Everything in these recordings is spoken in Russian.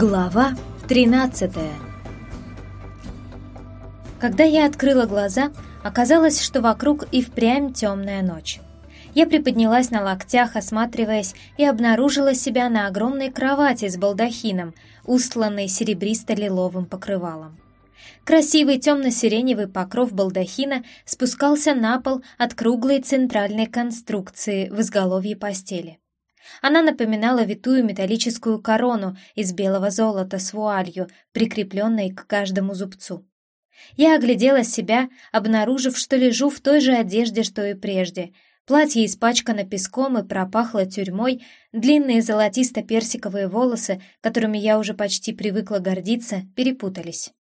Глава 13 Когда я открыла глаза, оказалось, что вокруг и впрямь темная ночь. Я приподнялась на локтях, осматриваясь, и обнаружила себя на огромной кровати с балдахином, устланной серебристо-лиловым покрывалом. Красивый темно-сиреневый покров балдахина спускался на пол от круглой центральной конструкции в изголовье постели. Она напоминала витую металлическую корону из белого золота с вуалью, прикрепленной к каждому зубцу. Я оглядела себя, обнаружив, что лежу в той же одежде, что и прежде. Платье испачкано песком и пропахло тюрьмой, длинные золотисто-персиковые волосы, которыми я уже почти привыкла гордиться, перепутались.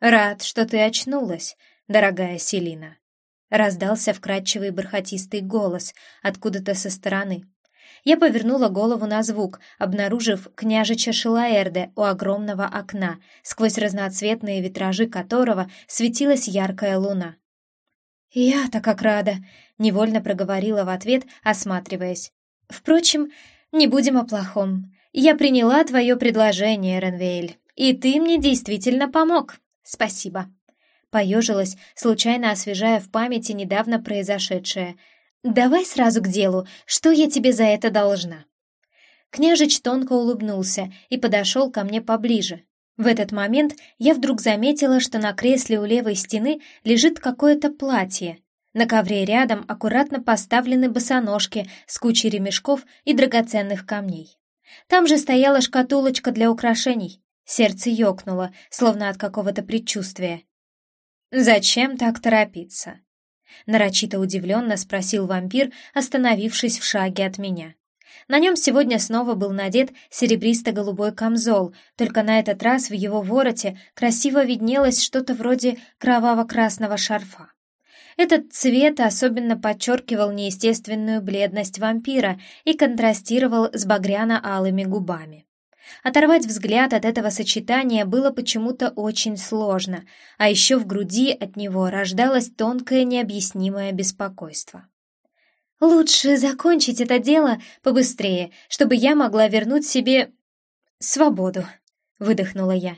«Рад, что ты очнулась, дорогая Селина», — раздался вкрадчивый бархатистый голос откуда-то со стороны. Я повернула голову на звук, обнаружив княжича Шилаэрде у огромного окна, сквозь разноцветные витражи которого светилась яркая луна. «Я-то как рада!» — невольно проговорила в ответ, осматриваясь. «Впрочем, не будем о плохом. Я приняла твое предложение, Ренвейль, и ты мне действительно помог. Спасибо». Поежилась, случайно освежая в памяти недавно произошедшее — «Давай сразу к делу. Что я тебе за это должна?» Княжич тонко улыбнулся и подошел ко мне поближе. В этот момент я вдруг заметила, что на кресле у левой стены лежит какое-то платье. На ковре рядом аккуратно поставлены босоножки с кучей ремешков и драгоценных камней. Там же стояла шкатулочка для украшений. Сердце ёкнуло, словно от какого-то предчувствия. «Зачем так торопиться?» Нарочито удивленно спросил вампир, остановившись в шаге от меня. На нем сегодня снова был надет серебристо-голубой камзол, только на этот раз в его вороте красиво виднелось что-то вроде кроваво-красного шарфа. Этот цвет особенно подчеркивал неестественную бледность вампира и контрастировал с багряно-алыми губами. Оторвать взгляд от этого сочетания было почему-то очень сложно, а еще в груди от него рождалось тонкое необъяснимое беспокойство. «Лучше закончить это дело побыстрее, чтобы я могла вернуть себе... свободу», — выдохнула я.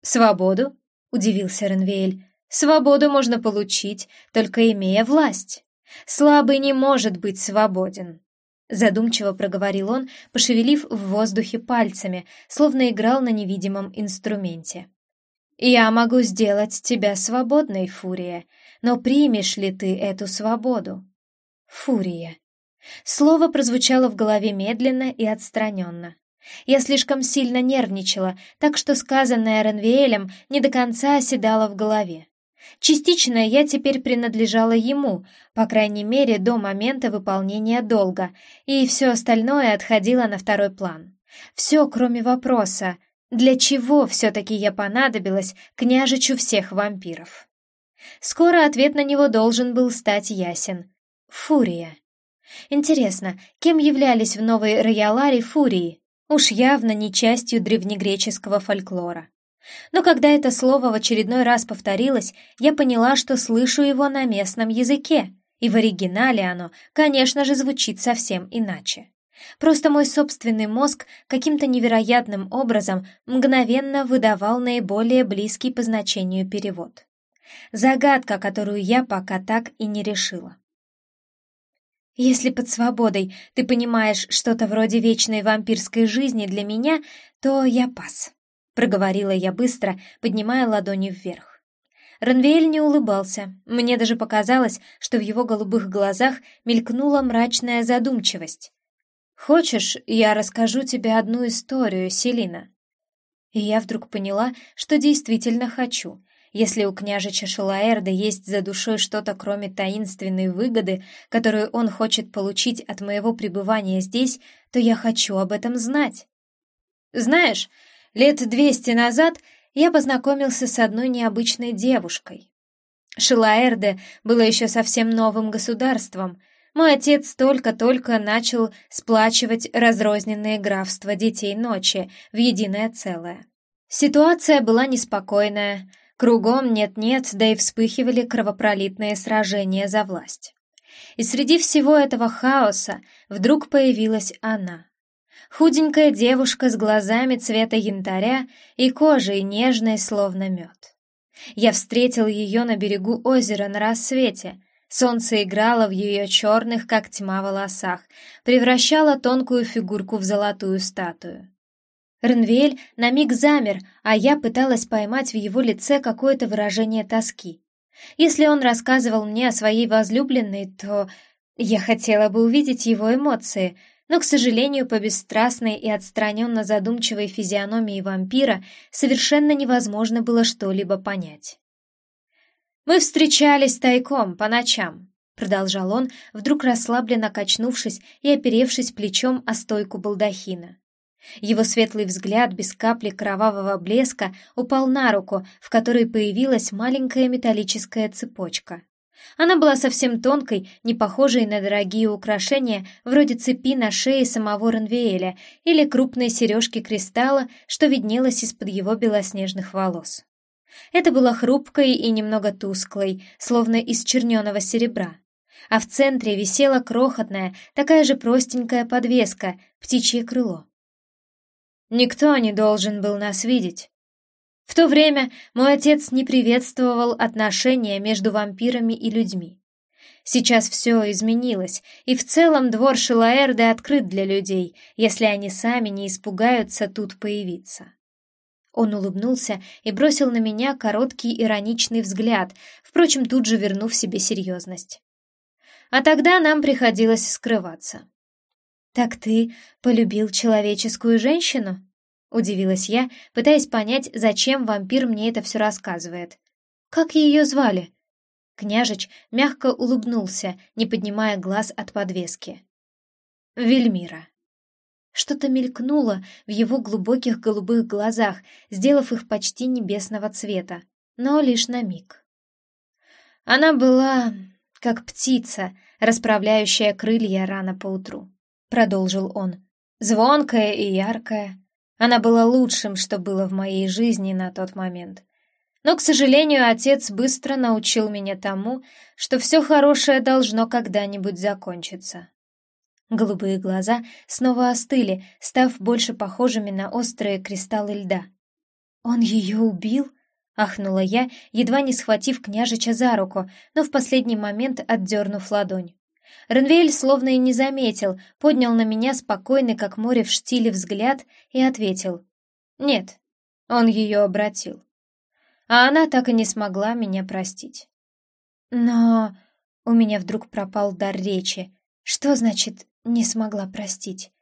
«Свободу?» — удивился Ренвейль. «Свободу можно получить, только имея власть. Слабый не может быть свободен». Задумчиво проговорил он, пошевелив в воздухе пальцами, словно играл на невидимом инструменте. «Я могу сделать тебя свободной, Фурия, но примешь ли ты эту свободу?» «Фурия». Слово прозвучало в голове медленно и отстраненно. Я слишком сильно нервничала, так что сказанное Ренвиэлем не до конца оседало в голове. Частично я теперь принадлежала ему, по крайней мере, до момента выполнения долга, и все остальное отходило на второй план. Все, кроме вопроса, для чего все-таки я понадобилась княжичу всех вампиров? Скоро ответ на него должен был стать ясен. Фурия. Интересно, кем являлись в новой Рояларе фурии? Уж явно не частью древнегреческого фольклора. Но когда это слово в очередной раз повторилось, я поняла, что слышу его на местном языке, и в оригинале оно, конечно же, звучит совсем иначе. Просто мой собственный мозг каким-то невероятным образом мгновенно выдавал наиболее близкий по значению перевод. Загадка, которую я пока так и не решила. Если под свободой ты понимаешь что-то вроде вечной вампирской жизни для меня, то я пас. Проговорила я быстро, поднимая ладони вверх. Ранвеэль не улыбался. Мне даже показалось, что в его голубых глазах мелькнула мрачная задумчивость. «Хочешь, я расскажу тебе одну историю, Селина?» И я вдруг поняла, что действительно хочу. Если у княжича Шилаэрда есть за душой что-то, кроме таинственной выгоды, которую он хочет получить от моего пребывания здесь, то я хочу об этом знать. «Знаешь, Лет двести назад я познакомился с одной необычной девушкой. Шилаэрде было еще совсем новым государством. Мой отец только-только начал сплачивать разрозненные графства детей ночи в единое целое. Ситуация была неспокойная, кругом нет-нет, да и вспыхивали кровопролитные сражения за власть. И среди всего этого хаоса вдруг появилась она. Худенькая девушка с глазами цвета янтаря и кожей нежной, словно мед. Я встретил ее на берегу озера на рассвете. Солнце играло в ее черных, как тьма, волосах, превращало тонкую фигурку в золотую статую. Ренвель на миг замер, а я пыталась поймать в его лице какое-то выражение тоски. Если он рассказывал мне о своей возлюбленной, то я хотела бы увидеть его эмоции, но, к сожалению, по бесстрастной и отстраненно задумчивой физиономии вампира совершенно невозможно было что-либо понять. «Мы встречались тайком по ночам», — продолжал он, вдруг расслабленно качнувшись и оперевшись плечом о стойку балдахина. Его светлый взгляд без капли кровавого блеска упал на руку, в которой появилась маленькая металлическая цепочка. Она была совсем тонкой, не похожей на дорогие украшения, вроде цепи на шее самого Ранвиэля или крупной сережки кристалла, что виднелось из-под его белоснежных волос. Это было хрупкой и немного тусклой, словно из черненого серебра. А в центре висела крохотная, такая же простенькая подвеска, птичье крыло. Никто не должен был нас видеть. В то время мой отец не приветствовал отношения между вампирами и людьми. Сейчас все изменилось, и в целом двор Шилаэрды открыт для людей, если они сами не испугаются тут появиться. Он улыбнулся и бросил на меня короткий ироничный взгляд, впрочем, тут же вернув себе серьезность. А тогда нам приходилось скрываться. «Так ты полюбил человеческую женщину?» — удивилась я, пытаясь понять, зачем вампир мне это все рассказывает. «Как ее звали?» Княжич мягко улыбнулся, не поднимая глаз от подвески. «Вельмира». Что-то мелькнуло в его глубоких голубых глазах, сделав их почти небесного цвета, но лишь на миг. Она была как птица, расправляющая крылья рано поутру продолжил он. Звонкая и яркая. Она была лучшим, что было в моей жизни на тот момент. Но, к сожалению, отец быстро научил меня тому, что все хорошее должно когда-нибудь закончиться. Голубые глаза снова остыли, став больше похожими на острые кристаллы льда. «Он ее убил?» — ахнула я, едва не схватив княжича за руку, но в последний момент отдернув ладонь. Ренвель словно и не заметил, поднял на меня спокойный, как море в штиле, взгляд и ответил. «Нет, он ее обратил. А она так и не смогла меня простить». «Но...» У меня вдруг пропал дар речи. «Что значит «не смогла простить»?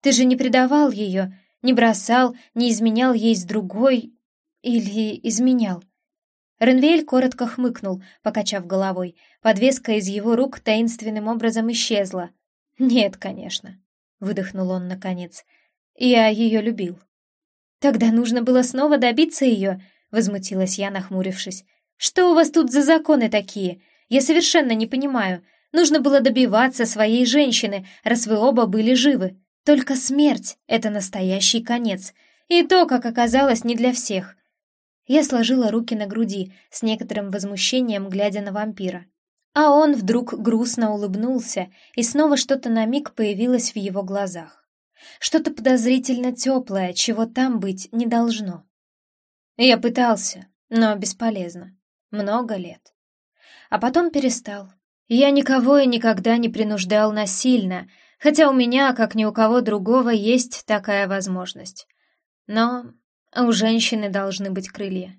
Ты же не предавал ее, не бросал, не изменял ей с другой... Или изменял?» Ренвель коротко хмыкнул, покачав головой. Подвеска из его рук таинственным образом исчезла. «Нет, конечно», — выдохнул он наконец. «Я ее любил». «Тогда нужно было снова добиться ее», — возмутилась я, нахмурившись. «Что у вас тут за законы такие? Я совершенно не понимаю. Нужно было добиваться своей женщины, раз вы оба были живы. Только смерть — это настоящий конец. И то, как оказалось, не для всех. Я сложила руки на груди, с некоторым возмущением глядя на вампира. А он вдруг грустно улыбнулся, и снова что-то на миг появилось в его глазах. Что-то подозрительно теплое, чего там быть не должно. Я пытался, но бесполезно. Много лет. А потом перестал. Я никого и никогда не принуждал насильно, хотя у меня, как ни у кого другого, есть такая возможность. Но у женщины должны быть крылья.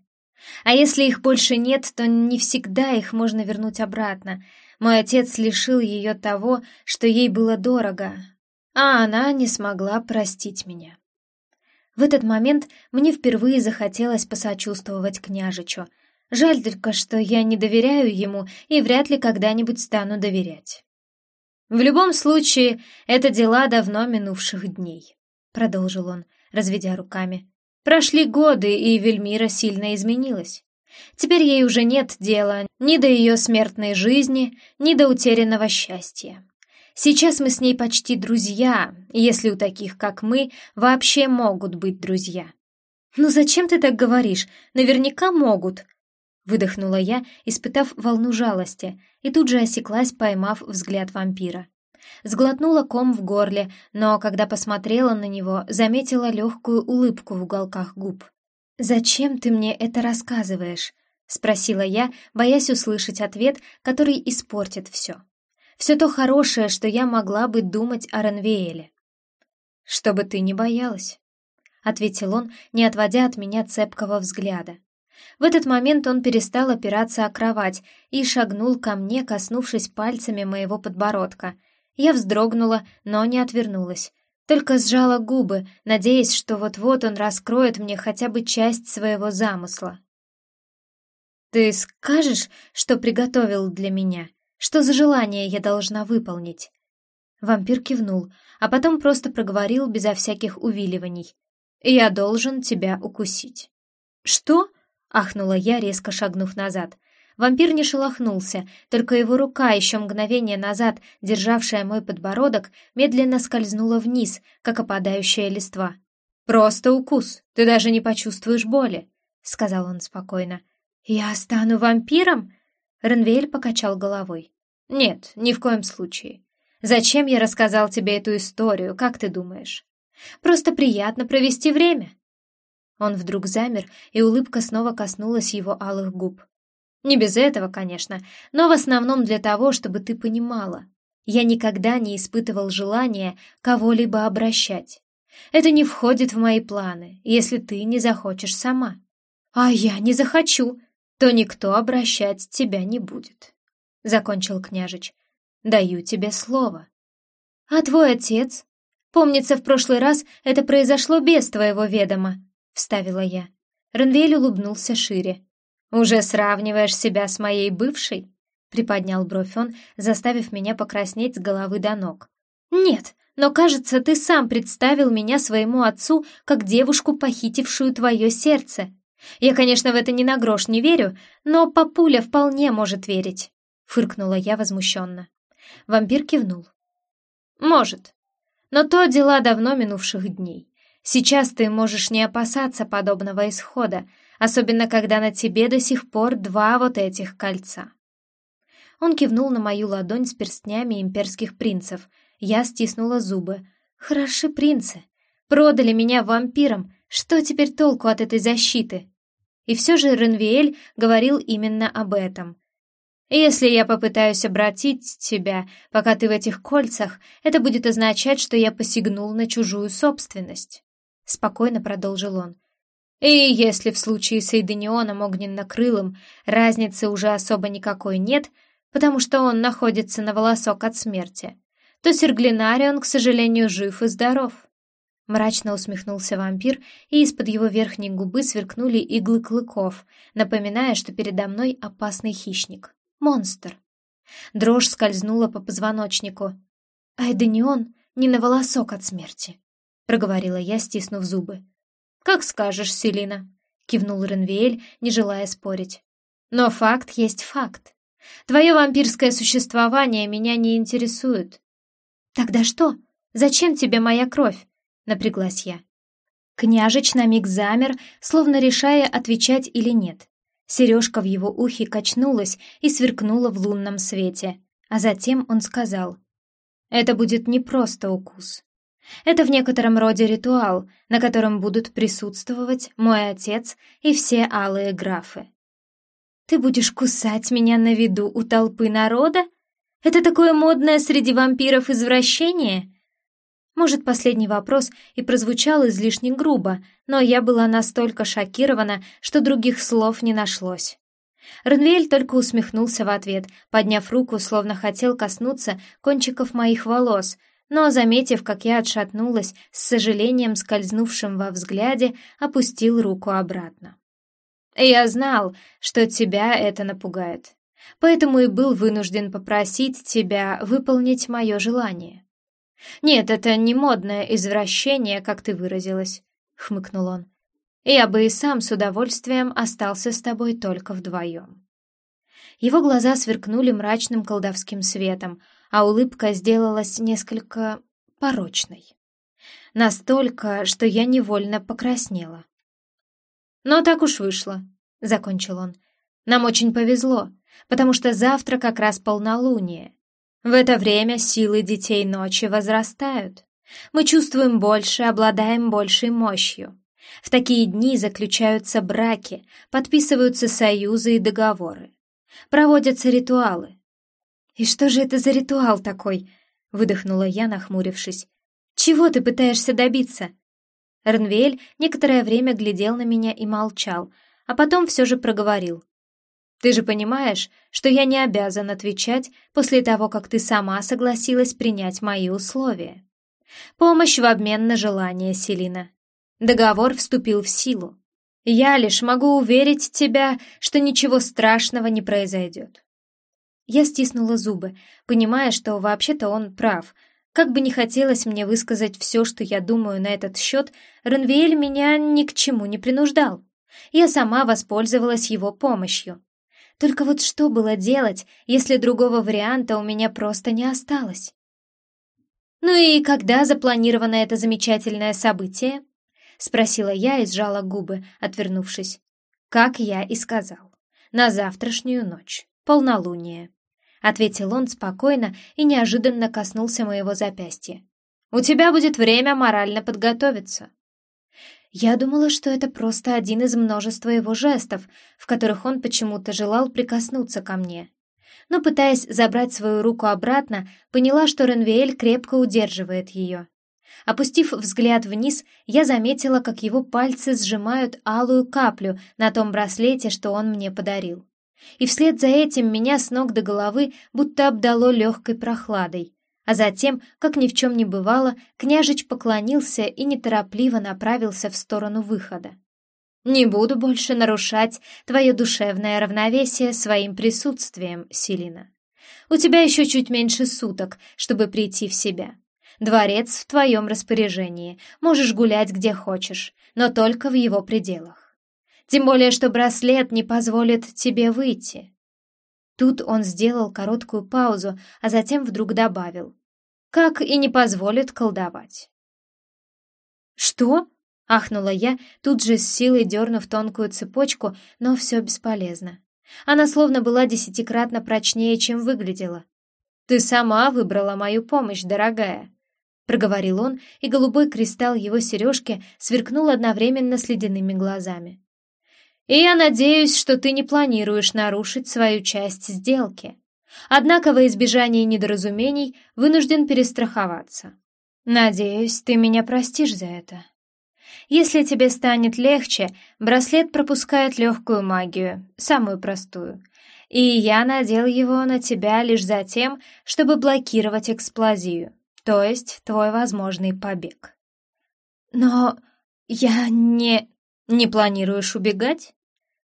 А если их больше нет, то не всегда их можно вернуть обратно. Мой отец лишил ее того, что ей было дорого, а она не смогла простить меня. В этот момент мне впервые захотелось посочувствовать княжичу. Жаль только, что я не доверяю ему и вряд ли когда-нибудь стану доверять. «В любом случае, это дела давно минувших дней», — продолжил он, разведя руками. Прошли годы, и Вельмира сильно изменилась. Теперь ей уже нет дела ни до ее смертной жизни, ни до утерянного счастья. Сейчас мы с ней почти друзья, если у таких, как мы, вообще могут быть друзья. «Ну зачем ты так говоришь? Наверняка могут!» Выдохнула я, испытав волну жалости, и тут же осеклась, поймав взгляд вампира. Сглотнула ком в горле, но когда посмотрела на него, заметила легкую улыбку в уголках губ. «Зачем ты мне это рассказываешь?» — спросила я, боясь услышать ответ, который испортит все. Все то хорошее, что я могла бы думать о Ренвееле. «Чтобы ты не боялась», — ответил он, не отводя от меня цепкого взгляда. В этот момент он перестал опираться о кровать и шагнул ко мне, коснувшись пальцами моего подбородка. Я вздрогнула, но не отвернулась. Только сжала губы, надеясь, что вот-вот он раскроет мне хотя бы часть своего замысла. «Ты скажешь, что приготовил для меня? Что за желание я должна выполнить?» Вампир кивнул, а потом просто проговорил безо всяких увиливаний. «Я должен тебя укусить». «Что?» — ахнула я, резко шагнув назад. Вампир не шелохнулся, только его рука, еще мгновение назад, державшая мой подбородок, медленно скользнула вниз, как опадающая листва. «Просто укус, ты даже не почувствуешь боли», — сказал он спокойно. «Я стану вампиром?» Ренвель покачал головой. «Нет, ни в коем случае. Зачем я рассказал тебе эту историю, как ты думаешь? Просто приятно провести время». Он вдруг замер, и улыбка снова коснулась его алых губ. Не без этого, конечно, но в основном для того, чтобы ты понимала. Я никогда не испытывал желания кого-либо обращать. Это не входит в мои планы, если ты не захочешь сама. А я не захочу, то никто обращать тебя не будет. Закончил княжич. Даю тебе слово. А твой отец? Помнится, в прошлый раз это произошло без твоего ведома, вставила я. Ренвель улыбнулся шире. «Уже сравниваешь себя с моей бывшей?» — приподнял бровь он, заставив меня покраснеть с головы до ног. «Нет, но, кажется, ты сам представил меня своему отцу как девушку, похитившую твое сердце. Я, конечно, в это ни на грош не верю, но папуля вполне может верить», — фыркнула я возмущенно. Вампир кивнул. «Может. Но то дела давно минувших дней. Сейчас ты можешь не опасаться подобного исхода, особенно когда на тебе до сих пор два вот этих кольца. Он кивнул на мою ладонь с перстнями имперских принцев. Я стиснула зубы. «Хороши принцы. Продали меня вампирам. Что теперь толку от этой защиты?» И все же Ренвиэль говорил именно об этом. «Если я попытаюсь обратить тебя, пока ты в этих кольцах, это будет означать, что я посягнул на чужую собственность», — спокойно продолжил он. И если в случае с Эйденионом огненно-крылым разницы уже особо никакой нет, потому что он находится на волосок от смерти, то Серглинарион, к сожалению, жив и здоров. Мрачно усмехнулся вампир, и из-под его верхней губы сверкнули иглы клыков, напоминая, что передо мной опасный хищник. Монстр. Дрожь скользнула по позвоночнику. «Айденион не на волосок от смерти», — проговорила я, стиснув зубы. «Как скажешь, Селина», — кивнул Ренвиэль, не желая спорить. «Но факт есть факт. Твое вампирское существование меня не интересует». «Тогда что? Зачем тебе моя кровь?» — напряглась я. Княжич на миг замер, словно решая, отвечать или нет. Сережка в его ухе качнулась и сверкнула в лунном свете, а затем он сказал, «Это будет не просто укус. Это в некотором роде ритуал, на котором будут присутствовать мой отец и все алые графы. Ты будешь кусать меня на виду у толпы народа? Это такое модное среди вампиров извращение? Может, последний вопрос и прозвучал излишне грубо, но я была настолько шокирована, что других слов не нашлось. Ренвель только усмехнулся в ответ, подняв руку, словно хотел коснуться кончиков моих волос — но, заметив, как я отшатнулась, с сожалением скользнувшим во взгляде, опустил руку обратно. «Я знал, что тебя это напугает, поэтому и был вынужден попросить тебя выполнить мое желание». «Нет, это не модное извращение, как ты выразилась», — хмыкнул он. «Я бы и сам с удовольствием остался с тобой только вдвоем». Его глаза сверкнули мрачным колдовским светом, а улыбка сделалась несколько порочной. Настолько, что я невольно покраснела. «Но так уж вышло», — закончил он. «Нам очень повезло, потому что завтра как раз полнолуние. В это время силы детей ночи возрастают. Мы чувствуем больше, обладаем большей мощью. В такие дни заключаются браки, подписываются союзы и договоры. Проводятся ритуалы. «И что же это за ритуал такой?» — выдохнула я, нахмурившись. «Чего ты пытаешься добиться?» Ренвель некоторое время глядел на меня и молчал, а потом все же проговорил. «Ты же понимаешь, что я не обязан отвечать после того, как ты сама согласилась принять мои условия. Помощь в обмен на желание, Селина. Договор вступил в силу. Я лишь могу уверить тебя, что ничего страшного не произойдет. Я стиснула зубы, понимая, что вообще-то он прав. Как бы не хотелось мне высказать все, что я думаю на этот счет, Ренвиэль меня ни к чему не принуждал. Я сама воспользовалась его помощью. Только вот что было делать, если другого варианта у меня просто не осталось? «Ну и когда запланировано это замечательное событие?» — спросила я и сжала губы, отвернувшись. «Как я и сказал. На завтрашнюю ночь. Полнолуние», — ответил он спокойно и неожиданно коснулся моего запястья. «У тебя будет время морально подготовиться». Я думала, что это просто один из множества его жестов, в которых он почему-то желал прикоснуться ко мне. Но, пытаясь забрать свою руку обратно, поняла, что Ренвиэль крепко удерживает ее. Опустив взгляд вниз, я заметила, как его пальцы сжимают алую каплю на том браслете, что он мне подарил. И вслед за этим меня с ног до головы будто обдало легкой прохладой. А затем, как ни в чем не бывало, княжич поклонился и неторопливо направился в сторону выхода. «Не буду больше нарушать твое душевное равновесие своим присутствием, Селина. У тебя еще чуть меньше суток, чтобы прийти в себя. Дворец в твоем распоряжении, можешь гулять где хочешь, но только в его пределах. Тем более, что браслет не позволит тебе выйти. Тут он сделал короткую паузу, а затем вдруг добавил. Как и не позволит колдовать. «Что?» — ахнула я, тут же с силой дернув тонкую цепочку, но все бесполезно. Она словно была десятикратно прочнее, чем выглядела. «Ты сама выбрала мою помощь, дорогая», — проговорил он, и голубой кристалл его сережки сверкнул одновременно с ледяными глазами. «И я надеюсь, что ты не планируешь нарушить свою часть сделки. Однако во избежание недоразумений вынужден перестраховаться. Надеюсь, ты меня простишь за это. Если тебе станет легче, браслет пропускает легкую магию, самую простую, и я надел его на тебя лишь за тем, чтобы блокировать эксплозию то есть твой возможный побег. Но я не... не планируешь убегать?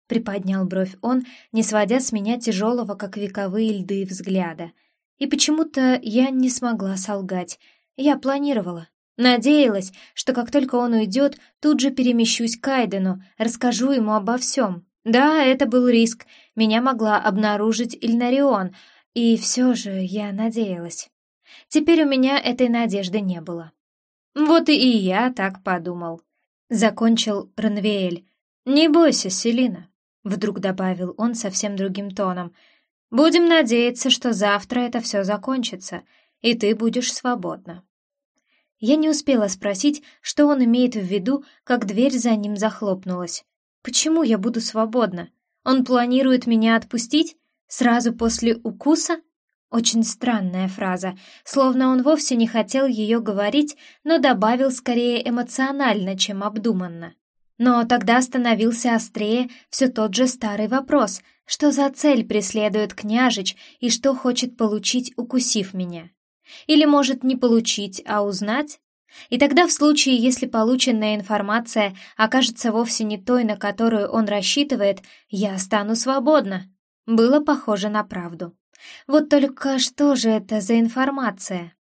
Приподнял бровь он, не сводя с меня тяжелого, как вековые льды, взгляда. И почему-то я не смогла солгать. Я планировала. Надеялась, что как только он уйдет, тут же перемещусь к Айдену, расскажу ему обо всем. Да, это был риск. Меня могла обнаружить Ильнарион, и все же я надеялась. Теперь у меня этой надежды не было. Вот и я так подумал. Закончил Ранвеэль. «Не бойся, Селина», — вдруг добавил он совсем другим тоном. «Будем надеяться, что завтра это все закончится, и ты будешь свободна». Я не успела спросить, что он имеет в виду, как дверь за ним захлопнулась. «Почему я буду свободна? Он планирует меня отпустить? Сразу после укуса?» Очень странная фраза, словно он вовсе не хотел ее говорить, но добавил скорее эмоционально, чем обдуманно. Но тогда становился острее все тот же старый вопрос, что за цель преследует княжич и что хочет получить, укусив меня. Или может не получить, а узнать? И тогда в случае, если полученная информация окажется вовсе не той, на которую он рассчитывает, я стану свободна. Было похоже на правду. Вот только что же это за информация?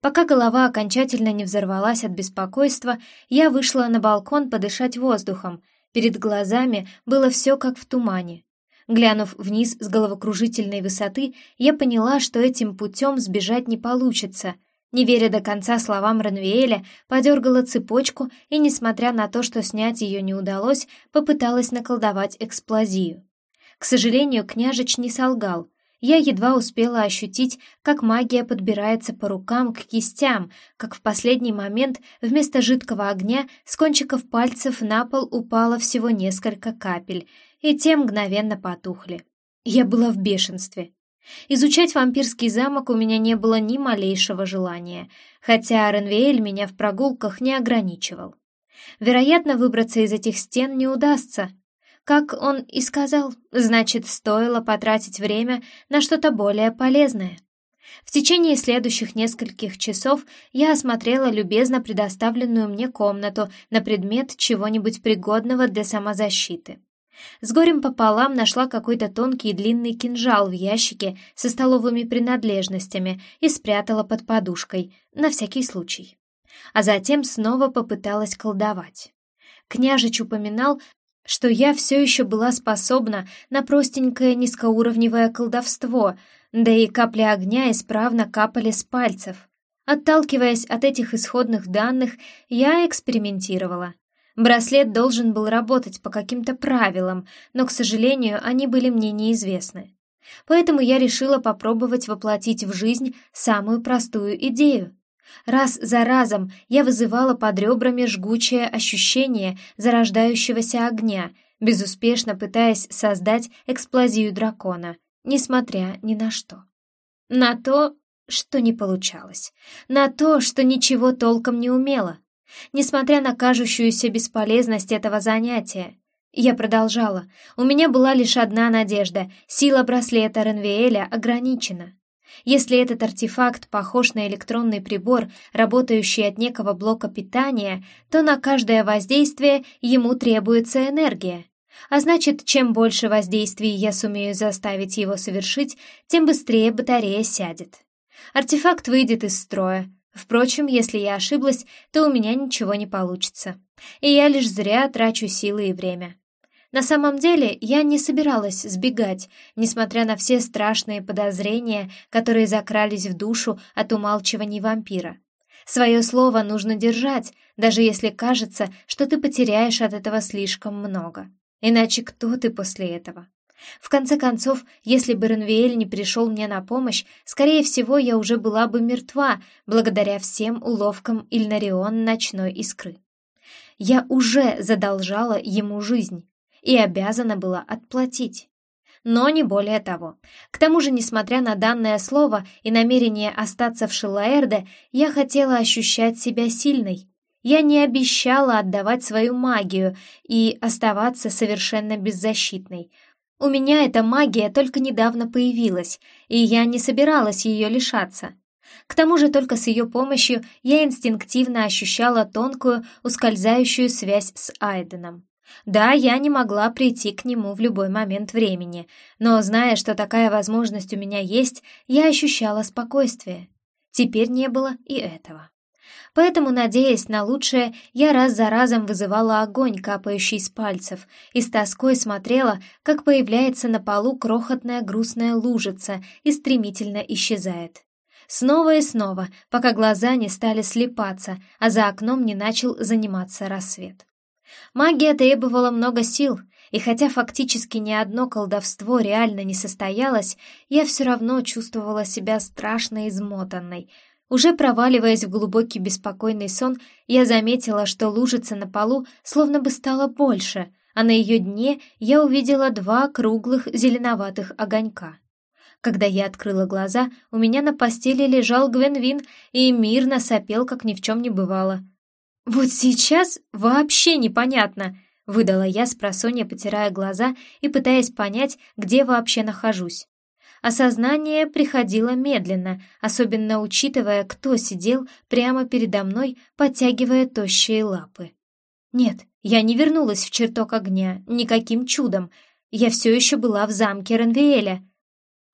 Пока голова окончательно не взорвалась от беспокойства, я вышла на балкон подышать воздухом. Перед глазами было все как в тумане. Глянув вниз с головокружительной высоты, я поняла, что этим путем сбежать не получится. Не веря до конца словам Ранвиэля, подергала цепочку и, несмотря на то, что снять ее не удалось, попыталась наколдовать эксплозию. К сожалению, княжич не солгал — Я едва успела ощутить, как магия подбирается по рукам к кистям, как в последний момент вместо жидкого огня с кончиков пальцев на пол упало всего несколько капель, и те мгновенно потухли. Я была в бешенстве. Изучать вампирский замок у меня не было ни малейшего желания, хотя Ренвиэль меня в прогулках не ограничивал. Вероятно, выбраться из этих стен не удастся, как он и сказал, значит, стоило потратить время на что-то более полезное. В течение следующих нескольких часов я осмотрела любезно предоставленную мне комнату на предмет чего-нибудь пригодного для самозащиты. С горем пополам нашла какой-то тонкий и длинный кинжал в ящике со столовыми принадлежностями и спрятала под подушкой, на всякий случай. А затем снова попыталась колдовать. Княжич упоминал, что я все еще была способна на простенькое низкоуровневое колдовство, да и капли огня исправно капали с пальцев. Отталкиваясь от этих исходных данных, я экспериментировала. Браслет должен был работать по каким-то правилам, но, к сожалению, они были мне неизвестны. Поэтому я решила попробовать воплотить в жизнь самую простую идею. Раз за разом я вызывала под ребрами жгучее ощущение зарождающегося огня, безуспешно пытаясь создать эксплозию дракона, несмотря ни на что. На то, что не получалось. На то, что ничего толком не умела. Несмотря на кажущуюся бесполезность этого занятия, я продолжала. У меня была лишь одна надежда — сила браслета Ренвиэля ограничена. Если этот артефакт похож на электронный прибор, работающий от некого блока питания, то на каждое воздействие ему требуется энергия. А значит, чем больше воздействий я сумею заставить его совершить, тем быстрее батарея сядет. Артефакт выйдет из строя. Впрочем, если я ошиблась, то у меня ничего не получится. И я лишь зря трачу силы и время. На самом деле я не собиралась сбегать, несмотря на все страшные подозрения, которые закрались в душу от умалчиваний вампира. Свое слово нужно держать, даже если кажется, что ты потеряешь от этого слишком много. Иначе кто ты после этого? В конце концов, если бы Ренвиэль не пришел мне на помощь, скорее всего, я уже была бы мертва, благодаря всем уловкам Ильнарион ночной искры. Я уже задолжала ему жизнь, и обязана была отплатить. Но не более того. К тому же, несмотря на данное слово и намерение остаться в Шилаэрде, я хотела ощущать себя сильной. Я не обещала отдавать свою магию и оставаться совершенно беззащитной. У меня эта магия только недавно появилась, и я не собиралась ее лишаться. К тому же только с ее помощью я инстинктивно ощущала тонкую, ускользающую связь с Айденом. Да, я не могла прийти к нему в любой момент времени, но, зная, что такая возможность у меня есть, я ощущала спокойствие. Теперь не было и этого. Поэтому, надеясь на лучшее, я раз за разом вызывала огонь, капающий с пальцев, и с тоской смотрела, как появляется на полу крохотная грустная лужица и стремительно исчезает. Снова и снова, пока глаза не стали слепаться, а за окном не начал заниматься рассвет. Магия требовала много сил, и хотя фактически ни одно колдовство реально не состоялось, я все равно чувствовала себя страшно измотанной. Уже проваливаясь в глубокий беспокойный сон, я заметила, что лужица на полу словно бы стала больше, а на ее дне я увидела два круглых зеленоватых огонька. Когда я открыла глаза, у меня на постели лежал Гвенвин и мирно сопел, как ни в чем не бывало. «Вот сейчас вообще непонятно», — выдала я с просонья, потирая глаза и пытаясь понять, где вообще нахожусь. Осознание приходило медленно, особенно учитывая, кто сидел прямо передо мной, подтягивая тощие лапы. Нет, я не вернулась в чертог огня, никаким чудом. Я все еще была в замке Ранвиэля.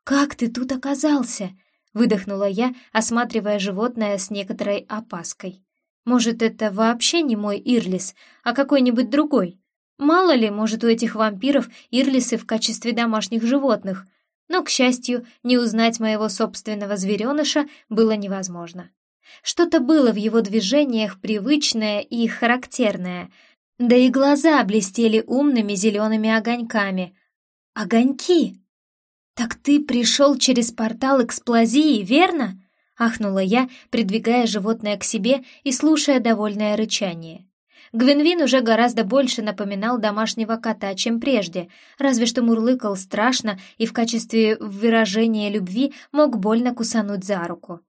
«Как ты тут оказался?» — выдохнула я, осматривая животное с некоторой опаской. Может, это вообще не мой Ирлис, а какой-нибудь другой? Мало ли, может, у этих вампиров Ирлисы в качестве домашних животных. Но, к счастью, не узнать моего собственного звереныша было невозможно. Что-то было в его движениях привычное и характерное, да и глаза блестели умными зелеными огоньками. Огоньки! «Так ты пришел через портал эксплозии, верно?» — ахнула я, придвигая животное к себе и слушая довольное рычание. Гвинвин уже гораздо больше напоминал домашнего кота, чем прежде, разве что мурлыкал страшно и в качестве выражения любви мог больно кусануть за руку.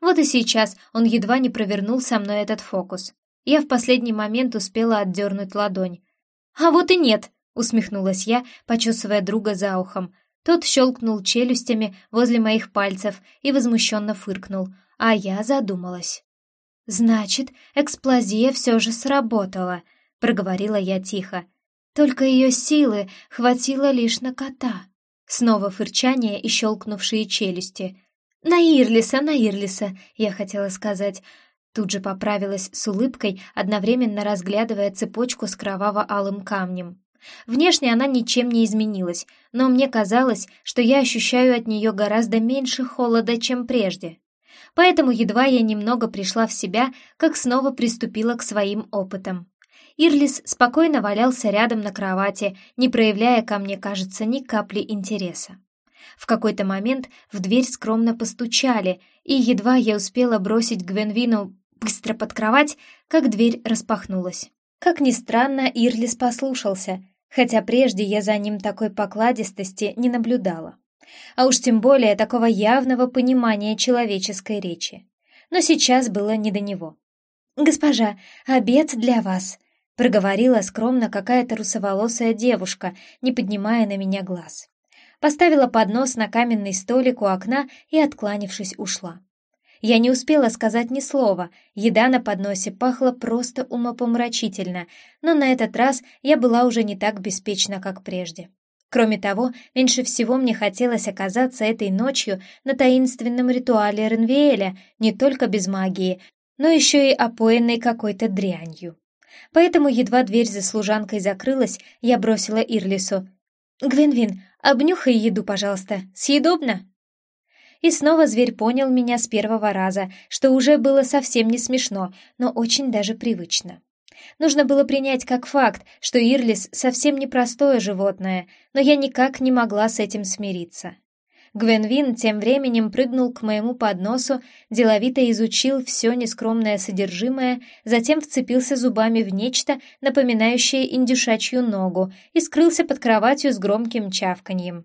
Вот и сейчас он едва не провернул со мной этот фокус. Я в последний момент успела отдернуть ладонь. «А вот и нет!» — усмехнулась я, почесывая друга за ухом. Тот щелкнул челюстями возле моих пальцев и возмущенно фыркнул, а я задумалась. «Значит, эксплозия все же сработала», — проговорила я тихо. «Только ее силы хватило лишь на кота». Снова фырчание и щелкнувшие челюсти. «На Ирлиса, на Ирлиса», — я хотела сказать. Тут же поправилась с улыбкой, одновременно разглядывая цепочку с кроваво-алым камнем. Внешне она ничем не изменилась, но мне казалось, что я ощущаю от нее гораздо меньше холода, чем прежде. Поэтому едва я немного пришла в себя, как снова приступила к своим опытам. Ирлис спокойно валялся рядом на кровати, не проявляя ко мне, кажется, ни капли интереса. В какой-то момент в дверь скромно постучали, и едва я успела бросить Гвенвину быстро под кровать, как дверь распахнулась. Как ни странно, Ирлис послушался, хотя прежде я за ним такой покладистости не наблюдала а уж тем более такого явного понимания человеческой речи. Но сейчас было не до него. «Госпожа, обед для вас», — проговорила скромно какая-то русоволосая девушка, не поднимая на меня глаз. Поставила поднос на каменный столик у окна и, откланившись, ушла. Я не успела сказать ни слова, еда на подносе пахла просто умопомрачительно, но на этот раз я была уже не так беспечна, как прежде. Кроме того, меньше всего мне хотелось оказаться этой ночью на таинственном ритуале Ренвиэля, не только без магии, но еще и опоенной какой-то дрянью. Поэтому едва дверь за служанкой закрылась, я бросила Ирлису. «Гвинвин, обнюхай еду, пожалуйста. Съедобно?» И снова зверь понял меня с первого раза, что уже было совсем не смешно, но очень даже привычно. Нужно было принять как факт, что Ирлис совсем непростое животное, но я никак не могла с этим смириться. Гвенвин тем временем прыгнул к моему подносу, деловито изучил все нескромное содержимое, затем вцепился зубами в нечто, напоминающее индюшачью ногу, и скрылся под кроватью с громким чавканьем.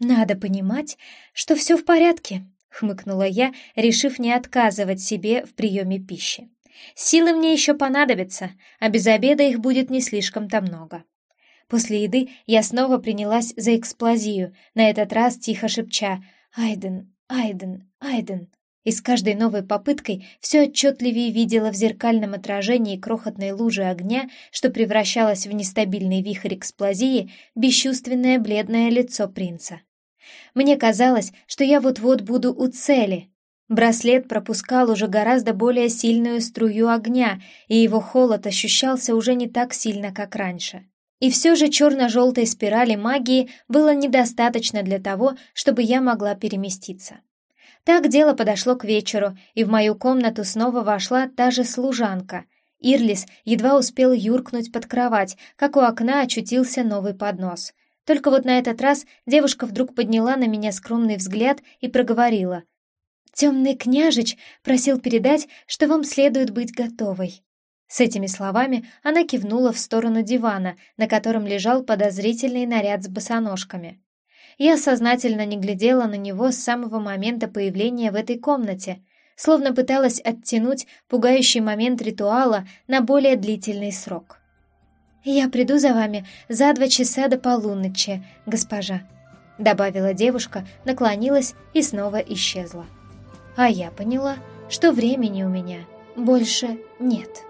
«Надо понимать, что все в порядке», — хмыкнула я, решив не отказывать себе в приеме пищи. Силы мне еще понадобятся, а без обеда их будет не слишком-то много. После еды я снова принялась за эксплозию, на этот раз тихо шепча «Айден, Айден, Айден». И с каждой новой попыткой все отчетливее видела в зеркальном отражении крохотной лужи огня, что превращалось в нестабильный вихрь эксплозии, бесчувственное бледное лицо принца. Мне казалось, что я вот-вот буду у цели, Браслет пропускал уже гораздо более сильную струю огня, и его холод ощущался уже не так сильно, как раньше. И все же черно-желтой спирали магии было недостаточно для того, чтобы я могла переместиться. Так дело подошло к вечеру, и в мою комнату снова вошла та же служанка. Ирлис едва успел юркнуть под кровать, как у окна очутился новый поднос. Только вот на этот раз девушка вдруг подняла на меня скромный взгляд и проговорила. Темный княжич просил передать, что вам следует быть готовой». С этими словами она кивнула в сторону дивана, на котором лежал подозрительный наряд с босоножками. Я сознательно не глядела на него с самого момента появления в этой комнате, словно пыталась оттянуть пугающий момент ритуала на более длительный срок. «Я приду за вами за два часа до полуночи, госпожа», добавила девушка, наклонилась и снова исчезла. А я поняла, что времени у меня больше нет.